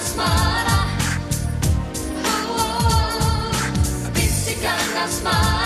Smara. Oh, oh, oh. oh.